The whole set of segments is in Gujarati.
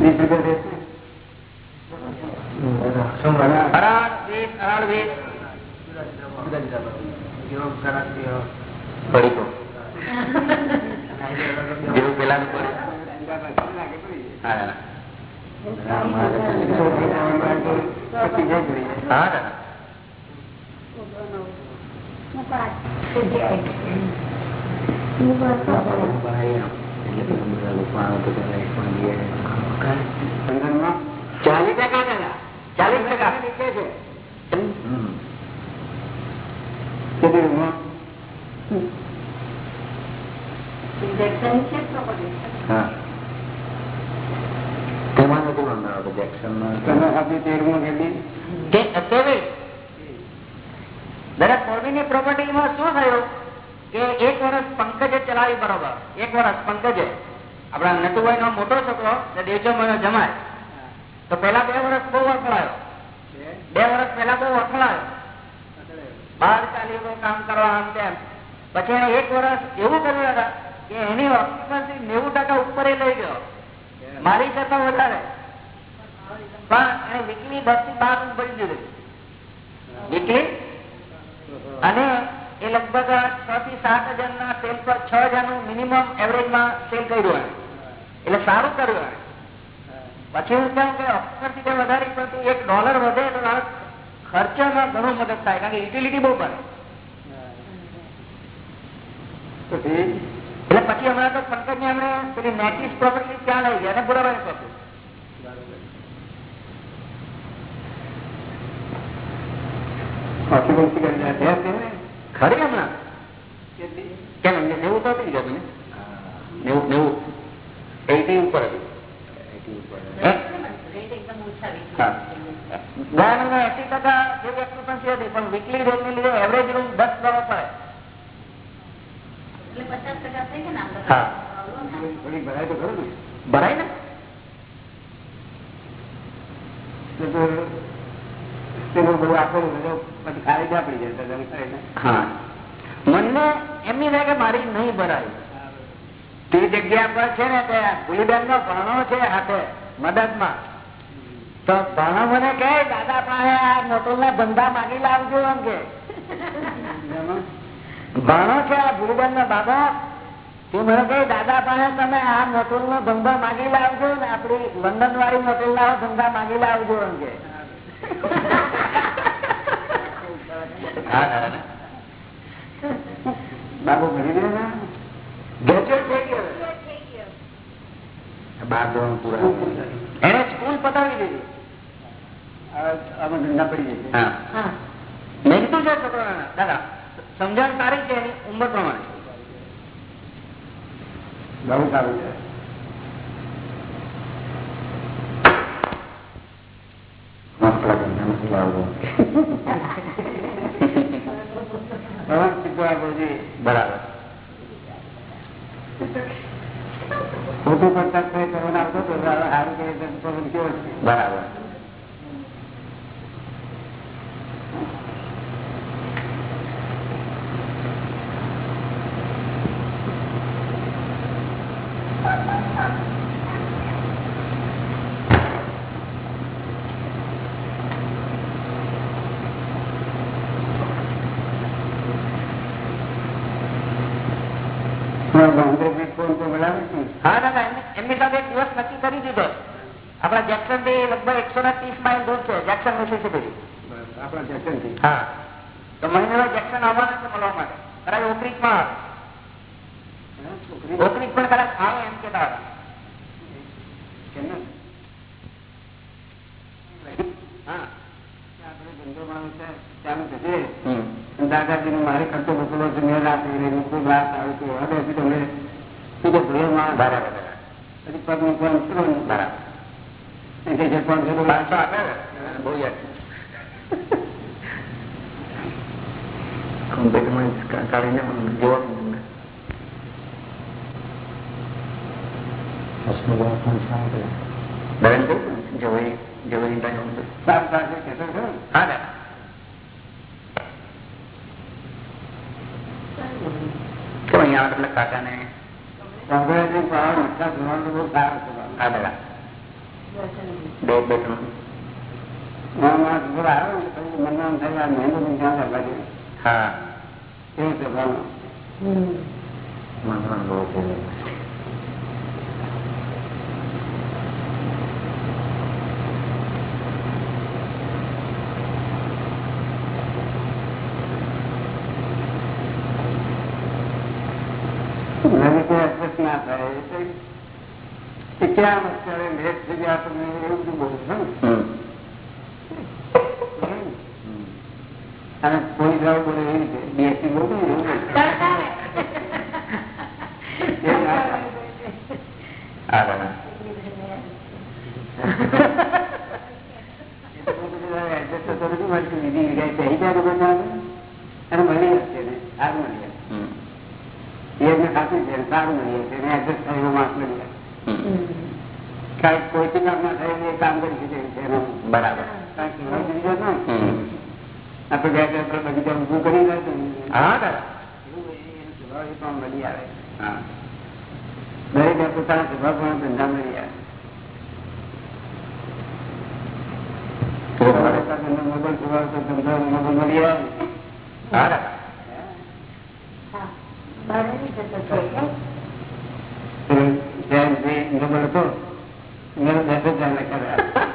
વીસ રૂપિયા અરાળ વીસ ચાલીસ ટકા ચાલીસ ટકા. તેમાં દરેક પ્રોપર્ટીમાં શું થયું? કે એક વર્ષ પંકજે ચલાવી બરોબર. એક વર્ષ પંકજે. આપણા નટુભાઈ નો મોટો છોકરો મહિનો જમાય તો પેલા બે વર્ષ બહુ વખણાયો બે વર્ષ પેલા બહુ વખણાયો બહાર ચાલી કામ કરવા આમ તેમ. પછી એને એક વર્ષ એવું કર્યું હતા કે એની ઓક્યુપન્સી નેવું ટકા ઉપર લઈ ગયો. મારી કરતા વધારે. પણ એને વીકલી ભરતી બાર ભરી દીધું. વીકલી અને એ લગભગ છ થી સાત હજાર ના સેલ પર છ હજારનું મિનિમમ એવરેજમાં સેલ કર્યું એને. એટલે સારું કર્યું એને. પછી હું કહું કે ઓક્યુપન્સી જે વધારી પડતી એક ડોલર વધે તો તારો ખર્ચામાં ઘણું મદદ થાય કારણ કે યુટિલિટી બહુ પડે. એટલે પછી હમણાં તો પંકજ ને એમણે પેલી નેટિસ પ્રોપર્ટી ત્યાં લઈ ગયા અને બરાબર કરતું ખરી હમણાં? કેમ એમને નેવું તો હતી મને નેવું નેવું. એટી ઉપર હતું. ભરાય ને. હા. મને એમની લાગે મારી નહીં ભરાય. તે જગ્યા પર છે ને, તે ભૂલીબેન નો ભણો છે હાથે, મદદમાં. તો ભણો મને કહે, દાદા પાસે આ નોટલ ના ધંધા માગી લાવજો એમ કે. ભણો છે આ ભૂલીબેન નો બાબા. તે મને કહે, દાદા પાસે તમે આ નોટલ નો ધંધા માગી લાવજો ને આપડી લંડન વાળી નોટલ ના ધંધા માગી લાવજો એમ કે. બાબુ ભણી બાર ધોરણ પૂરા પતાવી દીધી આમાં ધંધા પડી હા મેં કીધું છે છોકરાને દાદા છે એની ઉંમર પ્રમાણે બહુ સારું છે. સીધું બાબુજી બરાબર ખોટું કરતા કોઈ કરવાના આવતો તો સારું કરે તો પવન કેવો છે બરાબર બાંધો ફોન તો બોલાવે છે હા દાદા એમની- એમની સાથે એક દિવસ નક્કી કરી દીધો આપણા જેક્સનથી લગભગ એકસો ને ત્રીસ માઇલ દૂર છે જેક્સન મિસિસિપી આપણા જશનથી હા. તો મહિના જેક્સન આવવાના છે મળવા માટે. કદાચ ઓકરીકમાં આવે ઓકરીક પણ કદાચ આવે એમ કેતા. દાદાજી ને? મારે ખર્ચો મોકલો છે મેં રાતે મોકલું રાત આવે હવે હજી તમે શું તો ભૂલો માણસ. બરાબર હજી પગ મૂકવા બરાબર. એટલે જે પણ? બહુ યાદ કોમ્પ્યુટરમાં કાઢીને જોવાનું તમને દરેક જોઈ જોઈ સાત પાસે કહેતો છો ને? હા દાદા તો અહીંયા આવે એટલે કાકાને સાંભળે છે પણ આ મીઠા ધોરણ તો બહુ સારું છે બાબા. હા દાદા બે એવું એ ક્યાં અત્યારે લેટ થઈ તમે એવું બધું બોલું છો હમ ને અને કોઈ વાળો બોલે એવી રીતે બીએસસી બોલું કોઈ કામ ના થાય એ કામ કરી શકે છે બરાબર કારણ કે. આપણે બગીચા ઊભું કરી હા મળી આવે હા. દરેક પોતાના સ્વભાવ પણ ધંધા મળી આવે. મોબાઈલ સ્વભાવ તો ધંધો મોબાઈલ મળી આવે. હા દાદા જેમ જે મોબાઈલ હતો દસ હજાર લખ્યા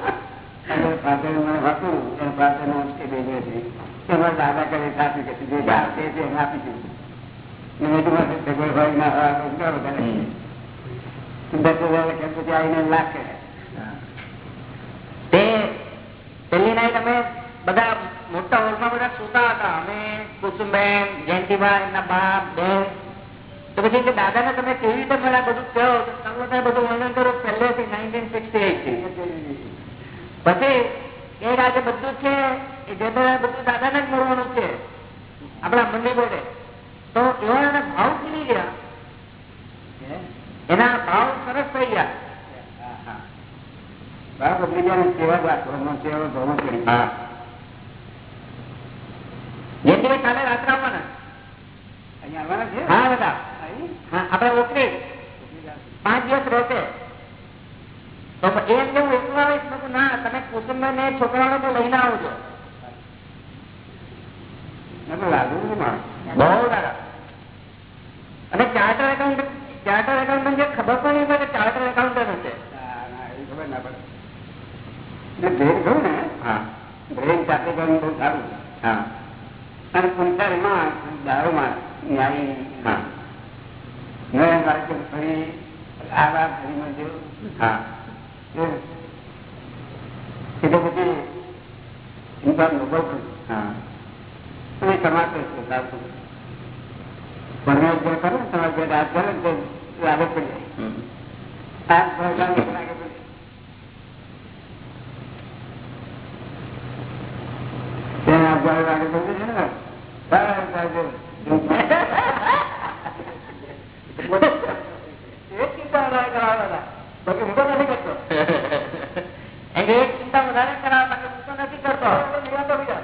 અને ફાધર મને હતું એના ફાધર નો એ ભેગો છે એમાં દાદા કરે સાચું કે જે ગાળ છે તે એને આપી દીધું મેં કીધું મારે સગવડ ભાઈ ના હા ઘણા બધા લખ્યા. દસ હજાર લખ્યા પછી આવીને લાખ કર્યા તે પેલી નાઈટ અમે બધા મોટા હોલમાં બધા સુતા હતા અમે કુસુમબેન જયંતિભાઈ એમના બાપ બેન તો પછી કે દાદાને તમે કેવી રીતે મળ્યા બધું કહો તો તમે બધા બધું વર્ણન કરો પહેલેથી નાઇન્ટીન સિક્સટી એઇટથી પછી એ આજે બધું છે એ જે બધું દાદાને જ મળવાનું છે આપણા મંદિર બોલે. તો એવા એના ભાવ ખીલી ગયા. એના ભાવ સરસ થઈ ગયા. બાપ બદલી સેવા જ રાખવાનો સેવા ધોરણ પડી. હા. કાલે રાત્રે આવવાના. અહીંયા આવવાના છે? હા દાદા આપણે ઓકરી. પાંચ દિવસ રહેશે. તો એમ જેવું એટલું આવે કીધું, ના તમે કુસુમભાઈ ને છોકરાઓને તો લઈને આવજો. અને ચાર્ટર એકાઉન્ટ ચાર્ટર એકાઉન્ટન્ટ જે ખબર પણ નહીં પડે ચાર્ટર એકાઉન્ટન્ટ છે ના, ના, એ ખબર ના પડે. ભેદ ખરું ને? હા. ભેદ સાથે કરવું બહુ સારું. હા. અને પુનસારીમાં દારૂમાં ન્યાયી હા. નયન વાળે ફરી આ વાત ફરીમાં જેવું હા. એટલે પછી ઇન્સાન નો બહુ ખરું. કમાતો ભણવા જે કરે ને તમારે જે રાત કરે ને તે આગળ પડી જાય. આગળ પડી જાય. આગળ પડી જાય ને. એક ચિંતા વધારે કરાવે દાદા બાકી હું તો નથી કરતો. કે એક ચિંતા વધારે કરાવે બાકી હું તો નથી કરતો. નિરાતો બીજા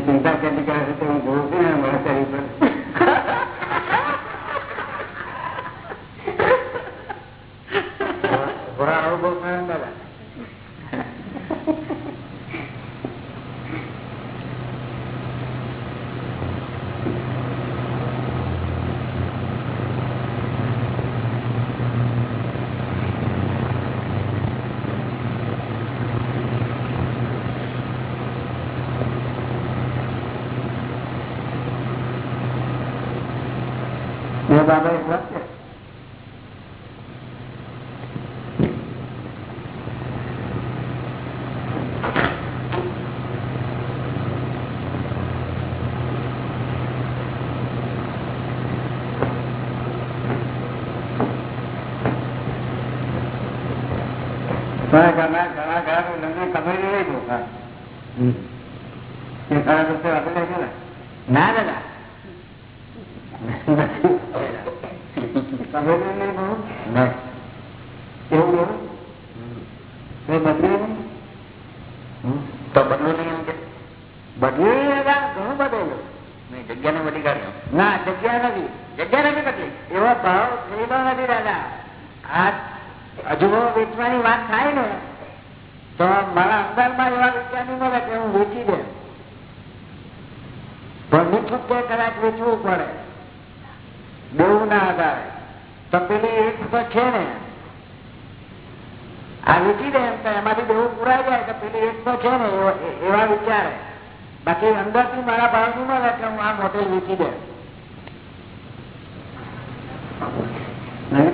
ચિંતા કેટલી કરે છે તે હું જોઉં છું ને મારા શરીર પર ઘોડા આવું બહુ થાય ને દાદા બે બાબા એક વાત છે ઘણા ઘણા ઘણા ઘણા લગ્ન ખબર નહીં બહુ હા એ ખરા રસ્તે આપેલા છે ને ના દાદા ખબર નહીં બહુ ના એવું એવું એ બદલી નહીં તો બદલું નહીં એમ કે બદલી નહીં દાદા ઘણું બદલેલું નહીં જગ્યાને બધી કાઢ્યો ના જગ્યા નથી જગ્યા નથી તકલીફ એવો ભાવ થયેલો નથી દાદા. અજમો વેચવાની વાત થાય ને, તો મારા અંદરમાં એવા વિચાર નહીં મળે કે હું વેચી દે. પણ મીઠું તે કદાચ વેચવું પડે. બહુ ના આધારે. તો પેલી એક તો છે ને, આ વેચી દે એમ તો એમાંથી દેવું પુરાઈ જાય, તો પેલી એક તો છે ને, એવા- વિચારે. બાકી અંદરથી મારા ભાવ નહીં મળે કે હું આ મોટે વેચી દે નવીન તો કંસ્ટ્રક્શન પ્લાન કરતો હતો ને એ કઈ મને અસર થયું આપણો લેબર માઇલ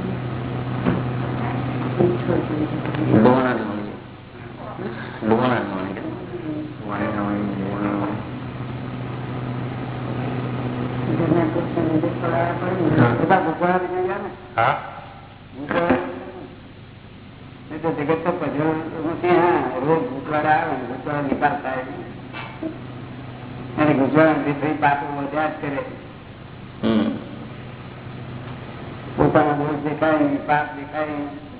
જગત તો આવે ને ગુજવાડા નિકાલ થાય અને ગુજરાત વિપરીત પાપો વધ્યા જ પોતાનો દોષ દેખાય, પાપ દેખાય.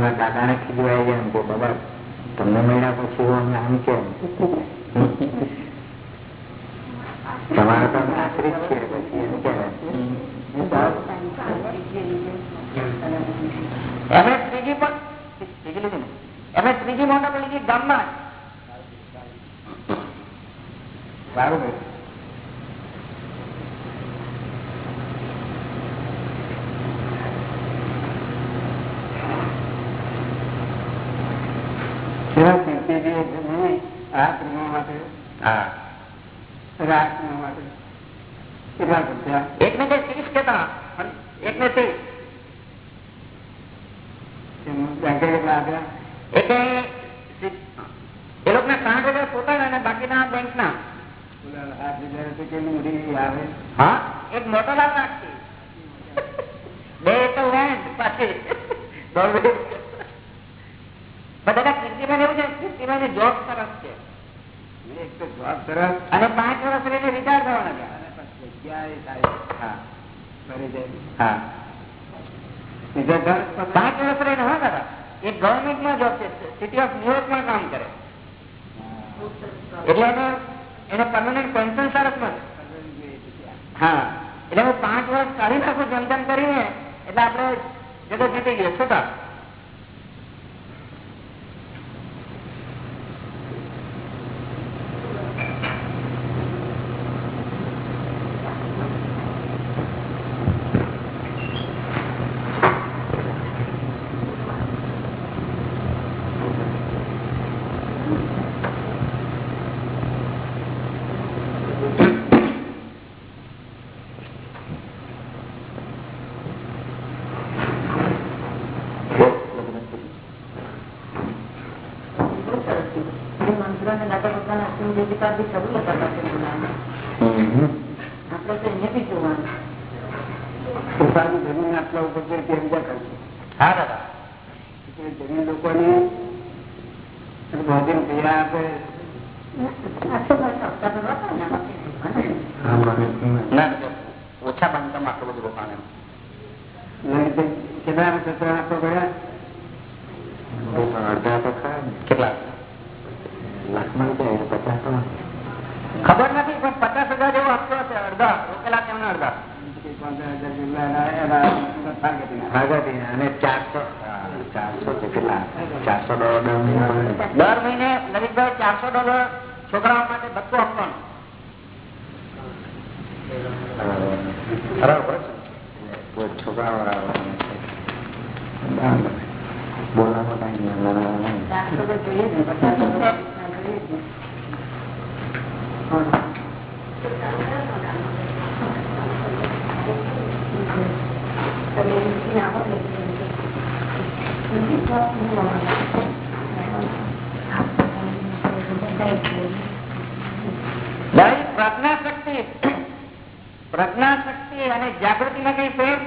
નહીં. હું ને ઘણી આવી એમ કે, બાબા, તમને મહિના પછી અમને આમ કેમ? તમારા તો આશ્રિત છે એમ ત્રીજી પણ એમણે ત્રીજી મોટર લીધી ગામમાં. સારું ને? કેવા કીર્તિજી છે નહીં? આ પ્રેમા માટે હા રાગ પ્રેમા માટે કેટલા ખર્ચા એક ને કઈ ત્રીસ કેતા એક ને ત્રીસ બેંકે કેટલા આપ્યા એટલે એ લોકો ના સાઠ હજાર પોતાના અને બાકીના બેંક ના ઓલા આઠ હજાર રૂપિયા કેટલી મોટી આવે હા એક મોટો લાભ નાખતી બે તો લેન્ડ પાછી દોઢ બે. પણ દાદા કીર્તિભાઈ એવું છે કીર્તિભાઈ જોબ સરસ છે. એક તો જોબ સરસ. અને પાંચ વર્ષ રહીને રિટાયર થવાના પાંચ વર્ષ રહીને હા દાદા એ ગવર્મેન્ટમાં જોબ છે સિટી ઓફ ન્યુયોર્કમાં કામ કરે. એટલે એને એને પરમાનન્ટ પેન્શન સરસ મળે. હા. એટલે હું પાંચ વર્ષ કાઢી નાખું જેમ તેમ કરીને એટલે આપણે જગત જીતી ગયો શું કામ પોતાની જમીન આટલા ઉપર છે તે બીજા કરશે હા દાદા એટલે જમીન લોકોની ભોજન પૈયા આપે ના ઓછા બાંધકામ આટલું બધું રોકાણ એમ નહીં તો કેટલા સત્ર આપો ગયા અડધા તો ખરા ને. કેટલા લાખમાં જાય પચાસ તો ખબર નથી પણ પચાસ હજાર જેવો આપતો હશે અડધા રોકેલા તેમના અડધા પંદર હજાર જેટલા એના- એના targeting અને ચારસો ચારસો કેટલા ચારસો ડોલર દર મહિને આવે ને. દર મહિને લલિતભાઈ ચારસો ડોલર છોકરાઓ માટે બધું આપવાનું. છોકરાઓ આવવાના છે. બરાબર. પ્રજ્ઞા શક્તિ. પ્રજ્ઞા શક્તિ અને જાગૃતિમાં કઈ ફેર?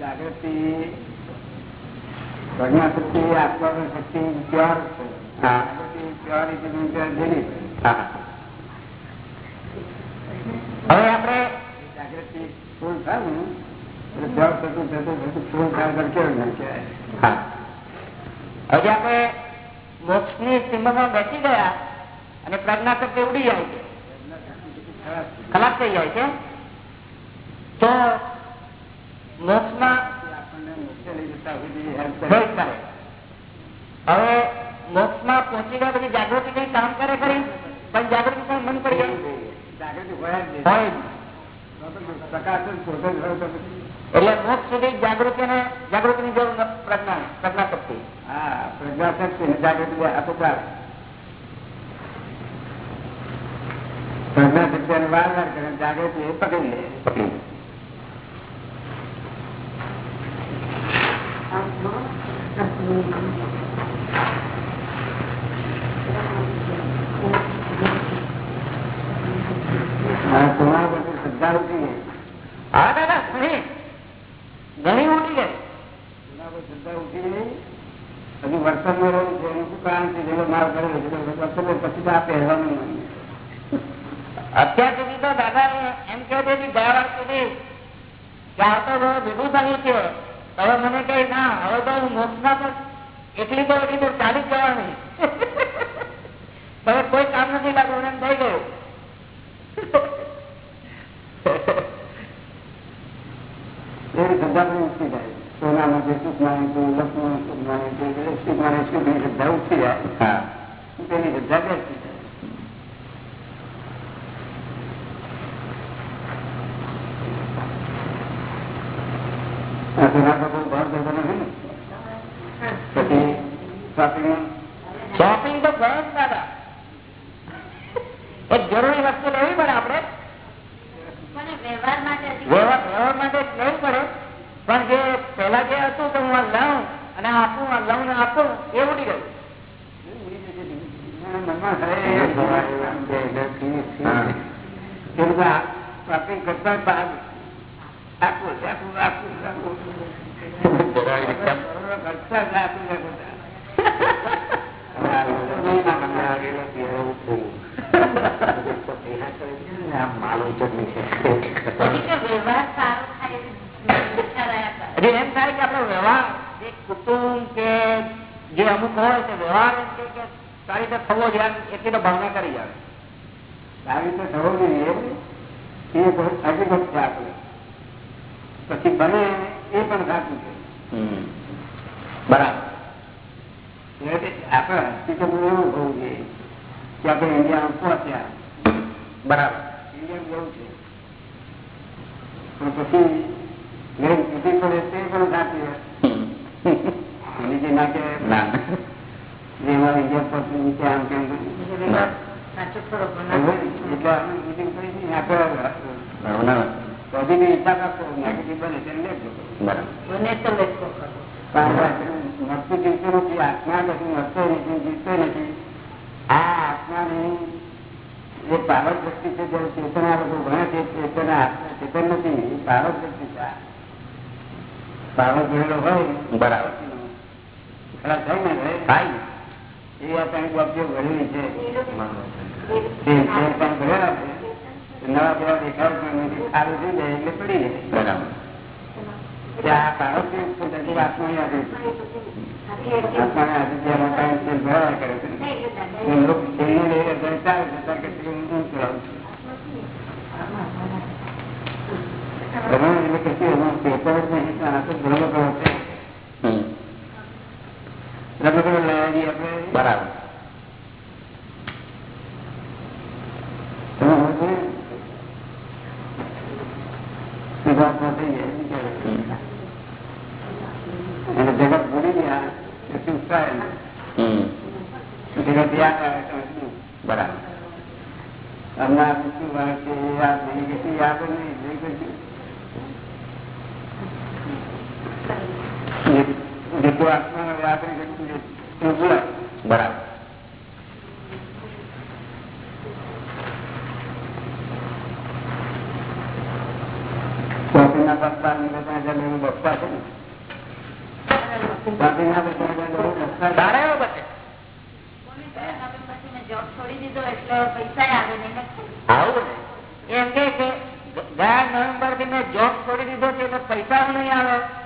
જાગૃતિ પ્રજ્ઞા શક્તિ પ્યોર છે. જાગૃતિ જેની હવે આપણે જાગૃતિ ફૂલ થાય. ને આપણે મોક્ષની સીમામાં બેસી ગયા અને પ્રજ્ઞા શક્તિ ઉડી જાય છે. ખલાસ થઈ જાય છે. તો મોક્ષમાં માં હવે મોક્ષ કરે. કરે હવે મોક્ષમાં પહોંચી ગયા પછી જાગૃતિ કઈ કામ કરે ખરી? પણ જાગૃતિ પણ મન પડી જાય. જાગૃતિ હોય જ નહીં. હોય જ. પ્રકાશ જ શોધે જ હોય તો પછી. એટલે મોક્ષ સુધી જાગૃતિ ને જાગૃતિ ની જરૂર પ્રજ્ઞા પ્રજ્ઞા શક્તિ. હા પ્રજ્ઞા શક્તિ ને જાગૃતિ બે પ્રજ્ઞા શક્તિ ને વાર વાર કરે જાગૃતિ એ પકડી લે. હા, તમારા પર શ્રદ્ધા ઉઠી ગઈ હા દાદા ઘણી ઘણી ઉડી ગઈ તમારા પર શ્રદ્ધા ઉઠી ગઈ હજુ વર્તન રહ્યું છે એનું શું કારણ છે જેનો માર કરેલો છે વર્તન થયું એટલી તો એટલી તો ચાલી જવાની. હવે કોઈ કામ નથી લાગતું એમ થઈ ગયું. એવી ધંધા ઉઠી જાય સોનામાં જે સુખ માને છે લક્ષ્મણ સુખ માને છે સુખ માને સુખની શ્રદ્ધા ઉઠી જાય તેની શ્રદ્ધા બેસી જાય. આ સોના પર કોઈ ભાર કરતો નથી ને? પછી શોપિંગમાં શોપિંગ તો ગયો જ દાદા. એક જરૂરી વસ્તુ લેવી પડે આપણે. વ્યવહાર માટે વ્યવહાર વ્યવહાર માટે લેવી પડે. પણ જે પેલા જે હતું કે હું આ લઉં અને આપું આ લઉં ને આપું એ ઉડી ગયું. મનમાં થાય એ હજી એમ થાય કે આપણો વ્યવહાર જે કુટુંબ કે જે અમુક હોય તે વ્યવહાર સારી રીતે થવો જોઈએ એટલી તો ભાવના કરી જાય સારી રીતે થવો જોઈએ એ હકીકત છે આપણે. પછી બને એ પણ સાચું છે. બરાબર. એટલે આપણે હકીકત એવું હોવું જોઈએ કે આપણે ઇન્ડિયામાં પહોંચ્યા. બરાબર. ઇન્ડિયા જવું છે. પણ પછી પાવર શક્તિ છે જયારે ચેતના લોકો ભણે છે ચેતના આત્મા ચેતન નથી એ પાવર શક્તિ છે. પાવર ભરેલો હોય બરાબર. ખરાબ બરાબર. હમણાં છે. યાદ નહીં યાદ જ નહીં. જેટલું આત્માનો વાપરી શકીએ એટલું બોલાય બરાબર. બપ્પા ની બધા જમે એવું બપ્પા છે ને પૈસા નહીં આવે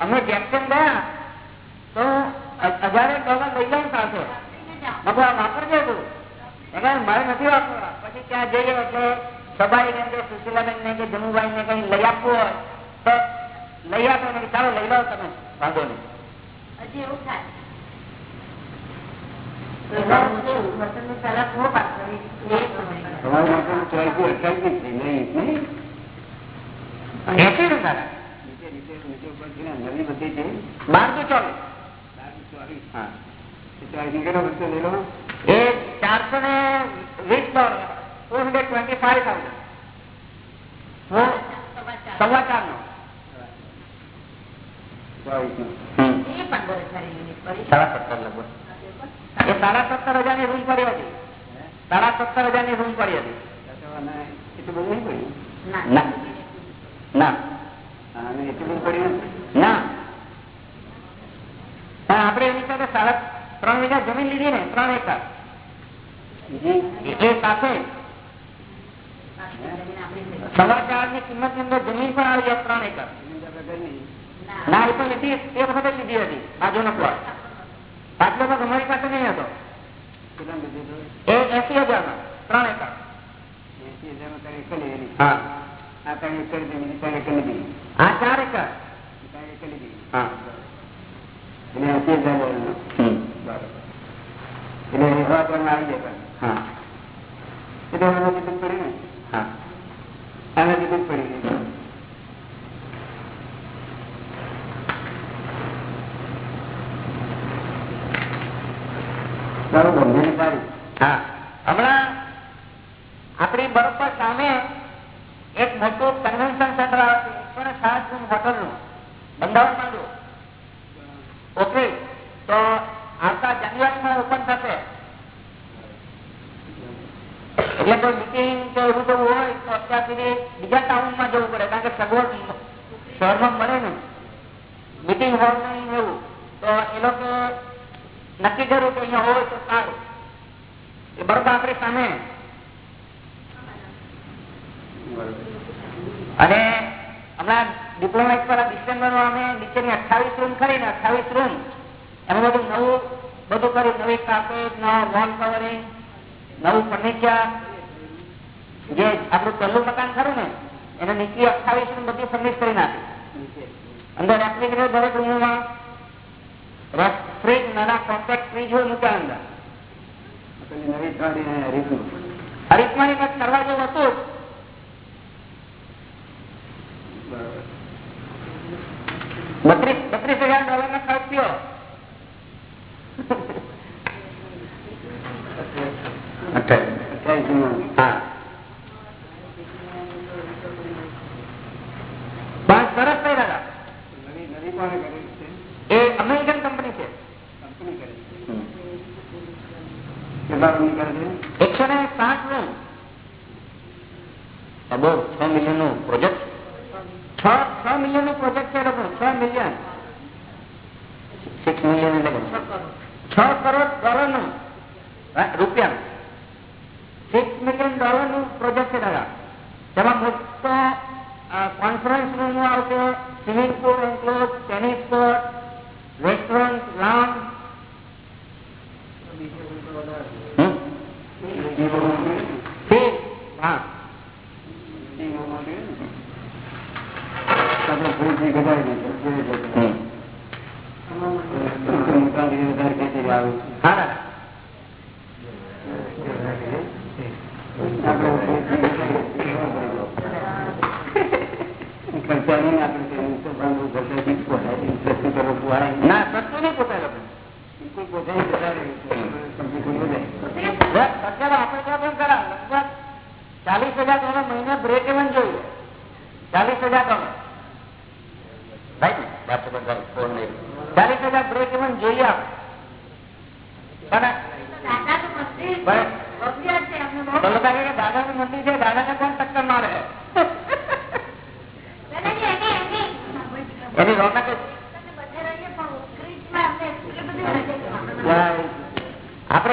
અમે જેક્શન ગયા તો હજારે ડોલર લઈ જાઉં સાથે. બધું આ વાપરજે તું. એ મારે નથી વાપરવા. પછી ત્યાં જઈએ એટલે સભાઈ ને કે સુશીલાબેન ને કે જમુભાઈ ને કઈ લઈ આપવું હોય તો લઈ આપો ને ચાલો લઈ લો તમે. વાંધો નહીં. હજી એવું થાય. તમારી માટે ચોઈસ અઠ્યાવીસ થઈ નહીં. બાર તો ચોવીસ. હા. ચારસો ને વીસ dollar hundred twenty five thousand સવા ચાર. નો. સાડા સત્તર હજારની રૂમ પડી હતી સાડા સત્તર હજારની રૂમ પડી હતી ના. ના ના હા, અને એટલું બધું પડ્યું નથી. ના હા આપણે એની સાથે સાડા ત્રણ વીઘા જમીન લીધી ને ત્રણ એકર બીજી એ- એ સાથે બાકી જમીન આપણી થઈ. સવા ચારની કિંમતની અંદર જમીન પણ આવી જાય ત્રણ એકર જમીન તો આપણે કઈ નહીં. ના. ના એ તો લીધી એ વખતે જ લીધી હતી બાજુનો પ્લોટ પાછલો ભાગ અમારી પાસે નહીં હતો કેટલામાં લીધું હતું? એ એસી હજારમાં ત્રણ એકર એંસી હજારમાં ત્રણ એકર લીધેલી. હા આ ત્રણ એકર લીધી, બીજી ત્રણ એકર લીધી. આ ચાર એકર એ ત્રણ એકર લીધી. હા એટલે એંસી હજાર લેવાનું. હમ. બરાબર. એટલે એ હવા ત્રણમાં આવી જાય પાછું. હા હમણાં આપણી બરોબર સામે એક મોટું કન્વેન્શન સેન્ટર આવે છે એકસો ને સાત રૂમ હોટલનું બંધાવણ માંડવું ઓકે, તો આવતા જાન્યુઆરીમાં ઓપન થશે. એટલે કોઈ મિટિંગ કે એવું બધું હોય, તો અત્યાર સુધી બીજા ટાઉનમાં જવું પડે, કારણ કે સગવડ શહેરમાં મળે ને મિટિંગ હોલ નહીં એવું. તો એ લોકો નક્કી કર્યું કે અહીંયા હોય તો સારું. એ બરોબર આપણી સામે. અને હમણાં ડિપ્લોમેટ પર ડિસેમ્બર અમે નીચેની અઠ્ઠાવીસ રૂમ કરીને અઠાવીસ રૂમ એમાં બધું નવું બધું કર્યું. નવી કાર્પેટ નવા વોલ કવરિંગ નવું ફર્નિચર જે આપણું પહેલું મકાન ખરું ને એને નીચે અઠાવીસ રૂમ બધી ફર્નિશ કરી નાખી અંદર રેફ્રિજરેટર દરેક રૂમમાં ફ્રીજ નાના કોમ્પેક્ટ ફ્રીજ હોય મૂક્યા અંદર. હરીફમાં કરવા જેવું હતું. બત્રીસ બત્રીસ હજાર ડોલર નો છે? એકસો ને સાતનું. બહુ છ મિલિયનનું પ્રોજેક્ટ છ છ મિલિયનનું પ્રોજેક્ટ છે લોકો છ મિલિયન. સિક્સ મિલિયન છ કરોડ. કરોડનું રૂપિયા. સિક્સ મિલિયન ડોલરનું પ્રોજેક્ટ છે દાદા. તેમાં મોટો કોન્ફરન્સ રૂમ આવશે swimming pool enclose tennis court restaurant lounge હા બીજી બહુ મોટી ને? આપણે ફરીથી ઘટાડી દઈશું. જોઈ લઈશું. તો મોટા લીધે વધારે ખેંચી આવે. હા દાદા આપણે ફરીથી ઘટાડી દઈશું. ખર્ચો ટ્રેનિંગ આપી છે તો પણ બહુ ઘટે ના નહીં. પોતાની આપણે. ત્યાં પણ ચાલીસ હજાર તમે મહિને બ્રેક ઇવન જોઈએ. ચાલીસ હજાર ડોલર રાઈટ ને ડોક્ટર બધા ફોન નહીં ચાલીસ હજાર બ્રેક ઇવન જોઈએ આપણે દાદા નું મંદિર છે. દાદા છે દાદાને કોણ ટક્કર મારે? એની- રોનક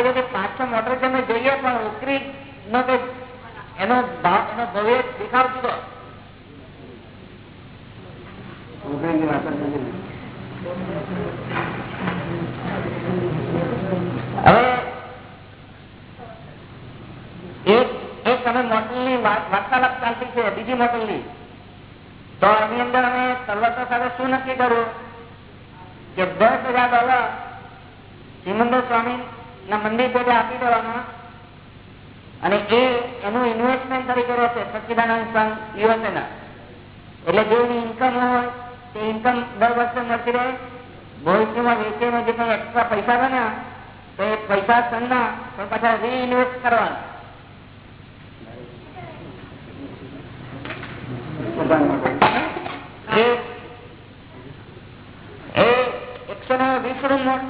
જ પાંચ છ મોટર તમે જોઈએ પણ ઉકરી નો એનો ભાવ એનો ભવ્ય દેખાવ જુદો. હવે કે દસ હજાર ડોલર સિમંદર સ્વામી મંદિર પેટે આપી દેવાના અને એ એનું ઇન્વેસ્ટમેન્ટ તરીકે રહેશે સચ્ચિદાનંદ સંઘ યુએસએ ના એટલે જે એની ઇન્કમ હોય તે ઇન્કમ દર વર્ષે મળતી રહે. ભવિષ્યમાં વેચીને જે કઈ એક્સ્ટ્રા પૈસા બન્યા તો એ પૈસા સંઘના પણ પાછા રીઇન્વેસ્ટ કરવાના.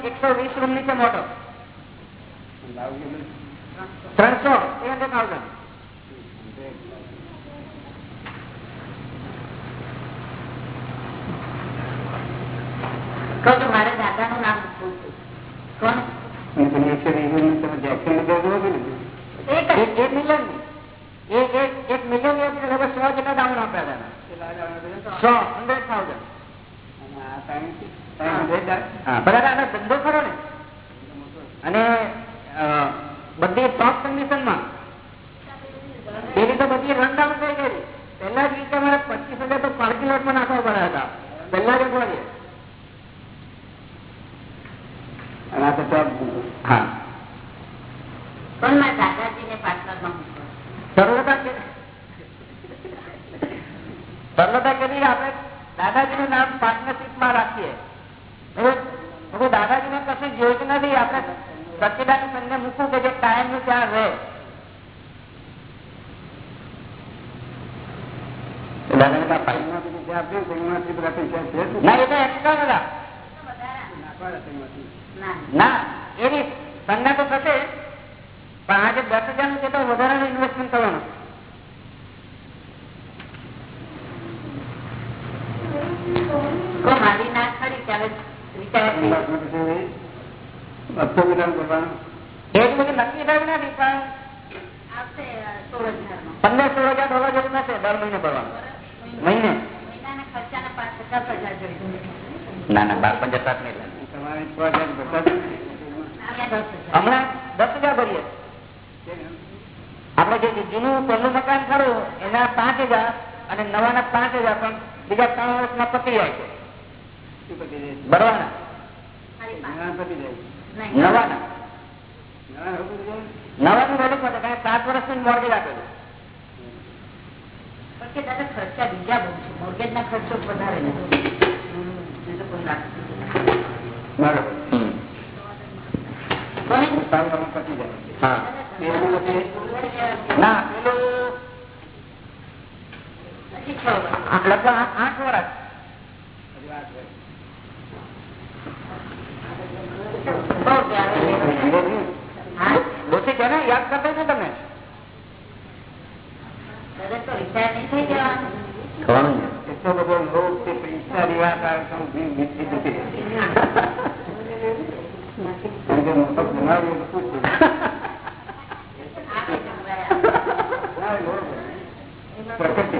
એકસો વીસ રૂમ નીચે મોટો. ત્રણસો થ્રી હંડ્રેડ થાઉઝન્ડ કહું છું, મારે દાદાનું નામ પૂછવું. કોણ? અને પેલી એકસો વીસની તમે જેક્શન લીધો હતો કે નહીં? એક જ. એક એક મિલિયન એક એક એક મિલિયન લગભગ સો જેટલા ડાઉન આપ્યા હતા સો હંડ્રેડ થાઉઝન્ડ અને આ time થી time hundred આ- હા બધા આનો ધંધો ખરો ને. અને બધી ટોપ કન્ડિશનમાં એ રીતે બધી રનડાઉન થઈ ગઈ. પહેલા જ રીતે મારે પચીસ હજાર તો પાર્કિંગ લોટમાં નાખવા પડ્યા હતા. પહેલા જ અઠવાડિયે અને આ તો top ધંધો. હા પણ મારા દાદાજીને પાર્ટનરમાં મૂકો. સરળતા કે સરળતા કરી આપણે દાદાજીનું નામ પાર્ટનરશીપમાં રાખીએ હવે હવે દાદાજીને કશું જોઈત નથી આપણે સચ્ચિદાનંદ સંઘને મૂકવું કે જે કાયમનું ત્યાં રહે દાદાને કાંઈ ફાયદો સંઘમાંથી જે આપ્યું, સંઘમાંથી બધા પૈસા છે શું? ના એ તો એક્સ્ટ્રા હતા નાખવાના સંઘમાંથી. ના. ના એની સંજ્ઞા તો થશે પણ આજે દસ હજારનું છે તો વધારાનું ઇન્વેસ્ટમેન્ટ કરવાનું કો મારી ના ખરી ત્યારે વિચાર થઈ. સંઘમાંથી છે એ હપ્તો વિધાન કરવાનો. એ જ બધું નક્કી થયું નથી પણ આવશે અ, સોળ હજારનો. પંદર સોળ હજાર ડોલર જેવું થશે દર મહિને ભરવાનું મહિને મહિનાના ખર્ચાના પાંચ પચાસ હજાર જોઈએ. ના ના બાર પંચાસ સાત નહીં તમારે છ હજાર ભરતા જ નથી. અહીંયા દસ હજાર. હમણાં દસ હજાર ભરીએ. આપડે જે જૂનું પહેલું મકાન ખરું એના પાંચ હજાર અને નવાના પાંચ હજાર પણ બીજા ત્રણ વર્ષમાં પતી જાય છે. નહીં. નવાના. વહેલું પતે કારણ કે સાત વર્ષનું મોર્ગેજ આપેલું પણ કે દાદા ખર્ચા બીજા બહુ છે. મોર્ગેજના ખર્ચો વધારે નથી આઠ વર્ષ. છે. ને યાદ કરતા છો તમે? નહીં થઈ જવાનું. એટલો બધો લોભ કે પૈસાની વાત આવે તો હું ભી મીઠી જતી રહે. કારણ કે મોટો જમાવ્યો તો શું છે? આવે જમવાયા. ના, લોભ. પ્રકૃતિ.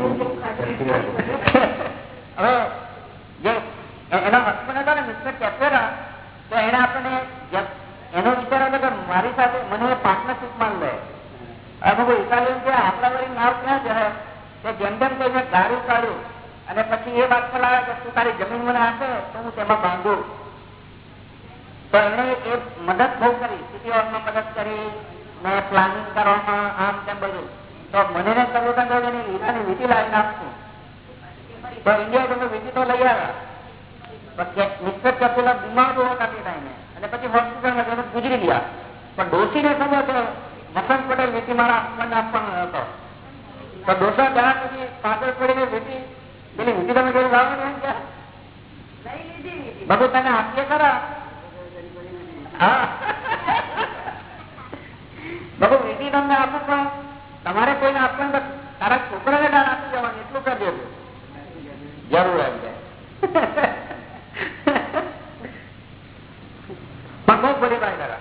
હવે જે એ- એનો ને મિસ્ટર કેપેરા તો એને આપણને એનો વિચાર મારી સાથે મને પાર્ટનરશીપમાં લે અને કોઈ ઇટાલિયન છે આપણા વળી નાવ ક્યાં છે તે જનધન કરીને દારૂ કાઢ્યું. અને પછી એ વાત પર આવે કે, તું તારી જમીન મને આપે, તો હું તેમાં બાંધું તો એણે એ મદદ બહુ કરી. સિટીઓમાં મદદ કરી, ને પ્લાનિંગ કરવામાં આમ તેમ બધું. તો મને ને કરવું તો એની હીરાની વીટી લાવી નાખશું. તો ઇન્ડિયા તમે વીટી તો લઈ આવ્યા. મિસ્ટર કપિલા બીમાર હતા તે ટાઈમે. અને પછી હોસ્પિટલમાં ગુજરી ગયા. પણ ડોસીને સમજો તો વસંત પટેલ વીટી મારા આપવાને આપવાનો હતો. ڈسا دیکھی پاکستان چھوٹا كے ڈال آپ جان یہ ضرور آ جائے بہت بڑی بھائی كرا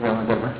ધર્મ ધર્મ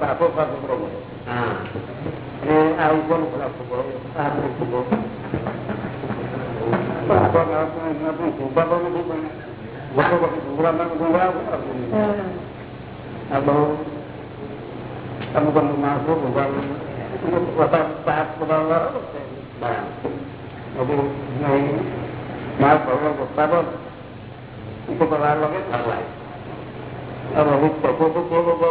પાકો પાક ઉભરો હા અને આ ઉભો ઉભો અમુક અમુક માણસો પાપ બનાવવા બરાબર મારા ભગવાન પપ્પા પણ વાર લાગે ભગવાન હવે પપ્પો તો કેવો બહુ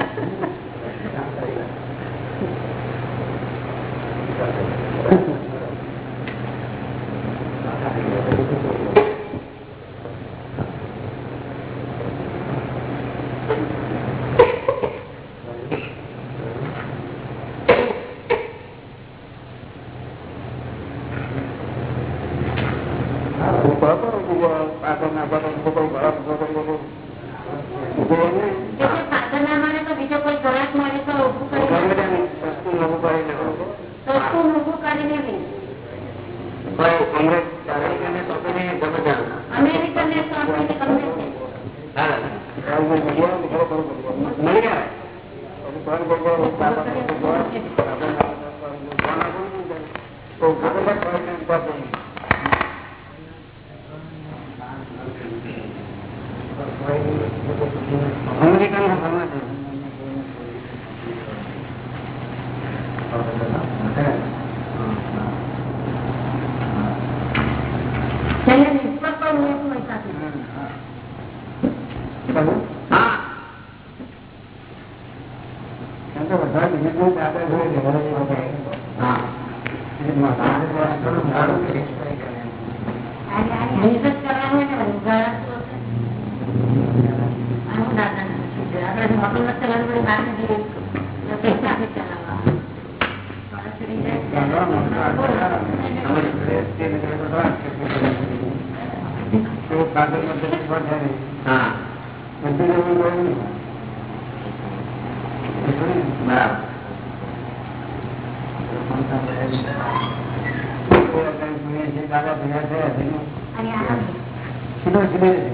Gracias.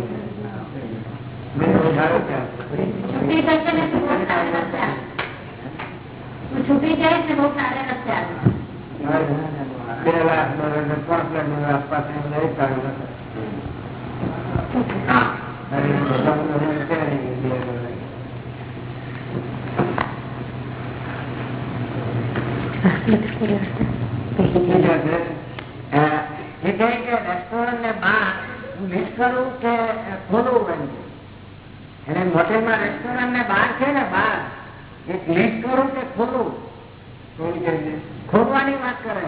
હોટેલમાં રેસ્ટોરન્ટ ને બહાર છે ને બહાર એક લીક કરું કે ખોટું ખોટવાની વાત કરે.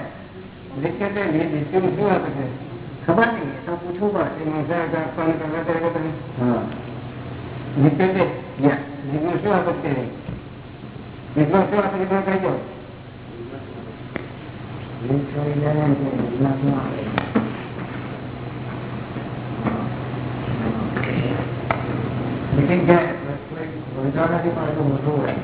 શું હશે ખબર નહીં તો પૂછવું પડશે ફોન કરવા તમે નિત્યતે નિર્ણય શું આપત છે નિર્ણય શું આપત નિર્ણય કહી દો. 这个地方还这么热。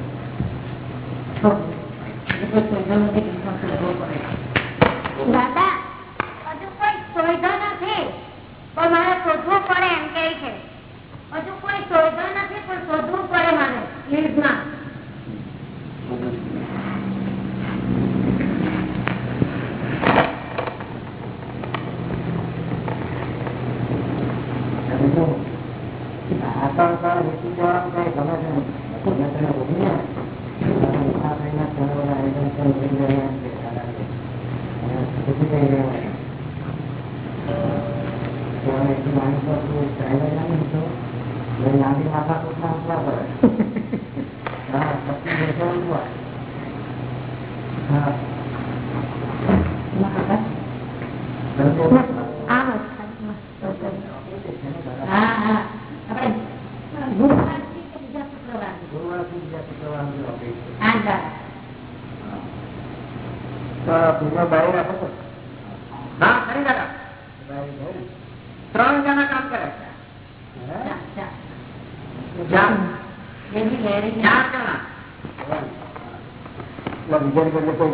મોટો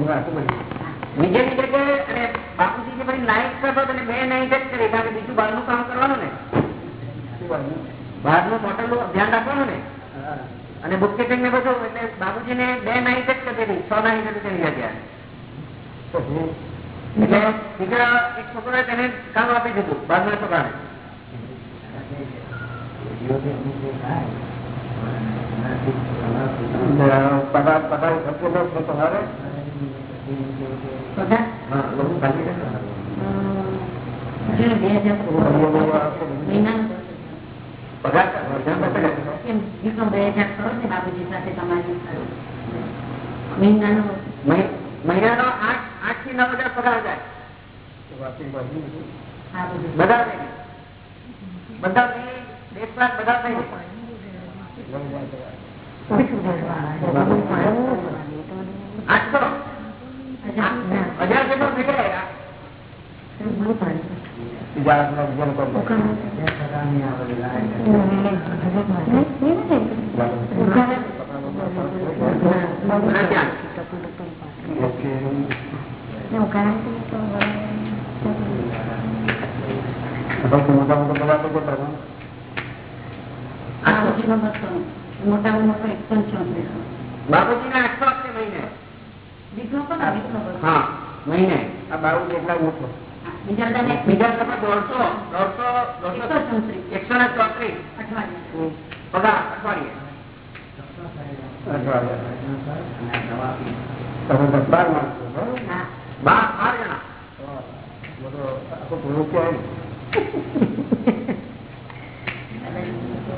વિજય મિત્ર કે, અને બાપુજી કે પછી નાઇટ કરતો અને બે નાઇટ જ કરી કારણ કે બીજું બહારનું કામ કરવાનું ને. બહારનું હોટલનું ધ્યાન રાખવાનું ને. અને બુક કીપિંગ ને બધું, એટલે બાપુજી ને બે નાઇટ જ કરી હતી છ નાઇટ કરી ગયા એટલે દીકરા એક છોકરા તેને કામ આપી દીધું, બહારના છોકરાને. પગાર પગાર ખર્ચો તો હારે? બધા નહીં બધા નહીં બધા નહીં આઠસો Allá, allá, allá, allá, allá, allá, હા. મહિને આ બાબુ જેટલા મૂકો? બીજા તમે દોઢસો. દોઢસો દોઢસો. એકસો ને ચોત્રીસ. પગાર અઠવાડિયે. બાર જણા બધો આખું પૂરું કહેવાય સો રૂપિયા રહ્યા ત્યારે મોટા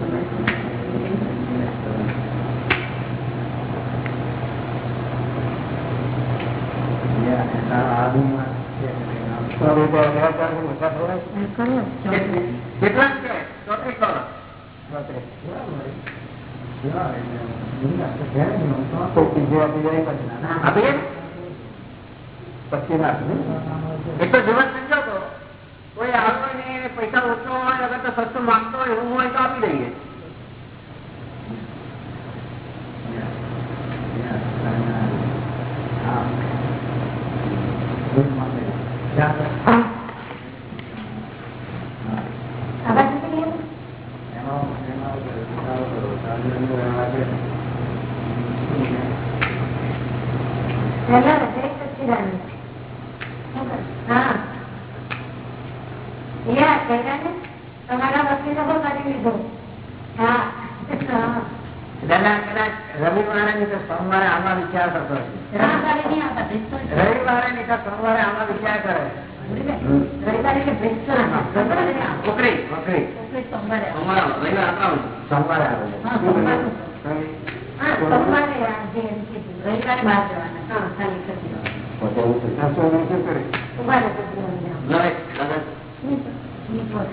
થવાય કરો ચોત્રીસ. કેટલા છે ચોત્રીસ ડોલર આપીએ પછી કોઈ આવે પૈસા ઓછો હોય અગર તો સસ્તું માંગતો હોય એવું હોય તો આપી દઈએ આ બાજુ કેટલી હતી? પહેલા જય સચ્ચિદાનંદ. હા. યા, કહેતા ને? તમારા વકીલે લીધો. રવિવારે ની તો સોમવારે આમાં વિચાર કરતો રવિવારે ની તો સોમવારે આમાં વિચાર કરે. સોમવારે રવિવાર જવું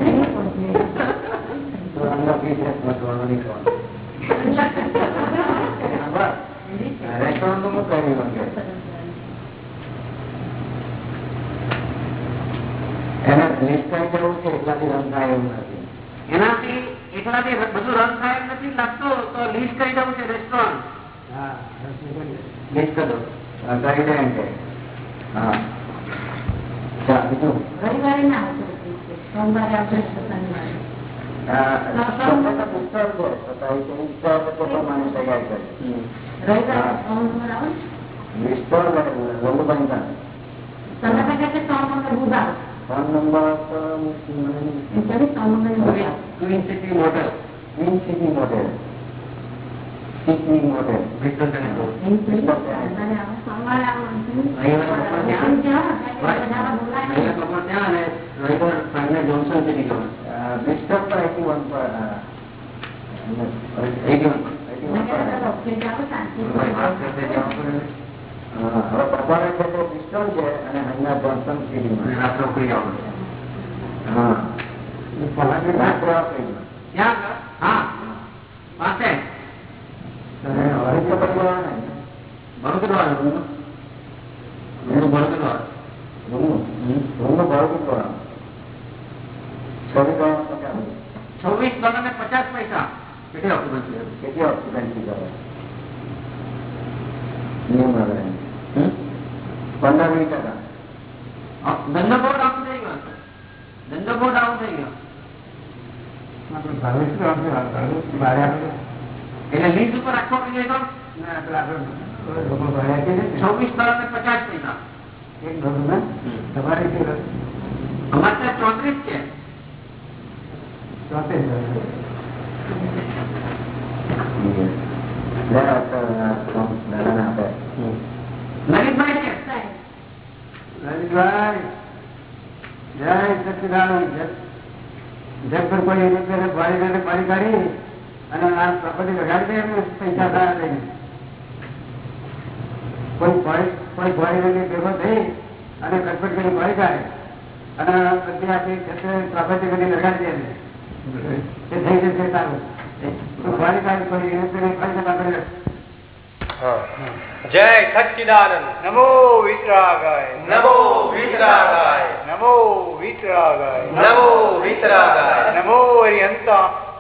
એનાથી એકલાથી બધું રન થાય નથી લાગતો તો લીસ્ટ કરી દઉં છે રેસ્ટોરન્ટ હા લિસ્ટ કરો કરી દે એમ હા ચા બીજું રવિવારે ના આવતું. સોમવારે આપણે શનિવારે. રવિવારે સોમવાર આવે ને? તમે કહે છે સોમવારે બુધવાર. ફોન નંબર એમ કહે સોમવારે બુધવાર. Queen City Motor Queen City Motel City Motel Johnson City જવાનું મિસ્ટર પર એટી વન પર જાઓ, શાંતિથી. હવે બપોરે છે તે છે અને અહીંયા જોન્સન સિટીમાં રાત્રે ઉકળી હા? હા પાસે છવ્વીસ હજાર પચાસ છવ્વીસ ડોલર ને પચાસ પૈસા કેટલી ઓક્યુપન્સી હતી? કેટલી ઓક્સિજનથી કરે નિયમ આવે પંદર વીસ ટકા અ, ધંધો બહુ ડાઉન થઈ ગયો ધંધો બહુ ડાઉન થઈ ગયો એટલે લીઝ ઉપર રાખવો જોઈએ તો છવ્વીસ ડોલર ને પચાસ પૈસા તમારે અમારે ત્યાં ચોત્રીસ છે નવીનભાઈ છે લલિતભાઈ જય સચિદાનંદ જગભર કોઈ રૂપિયા ભાઈ પાણી કાઢી અને આ પ્રોપર્ટી વગાડી દે પૈસા સારા લઈને કોઈ કોઈ ભાઈ ભેગો થઈ અને કટપટ કરી ભાઈ કાઢે અને પછી આખી પ્રોપર્ટી બધી લગાડી દે એ થઈ જશે સારું. જય સચિદાનંદ નમો વિતરાગાય. નમો વિતરાગાય. નમો વિતરાગાય. નમો વિતરાગાય. નમો અરિહંતા.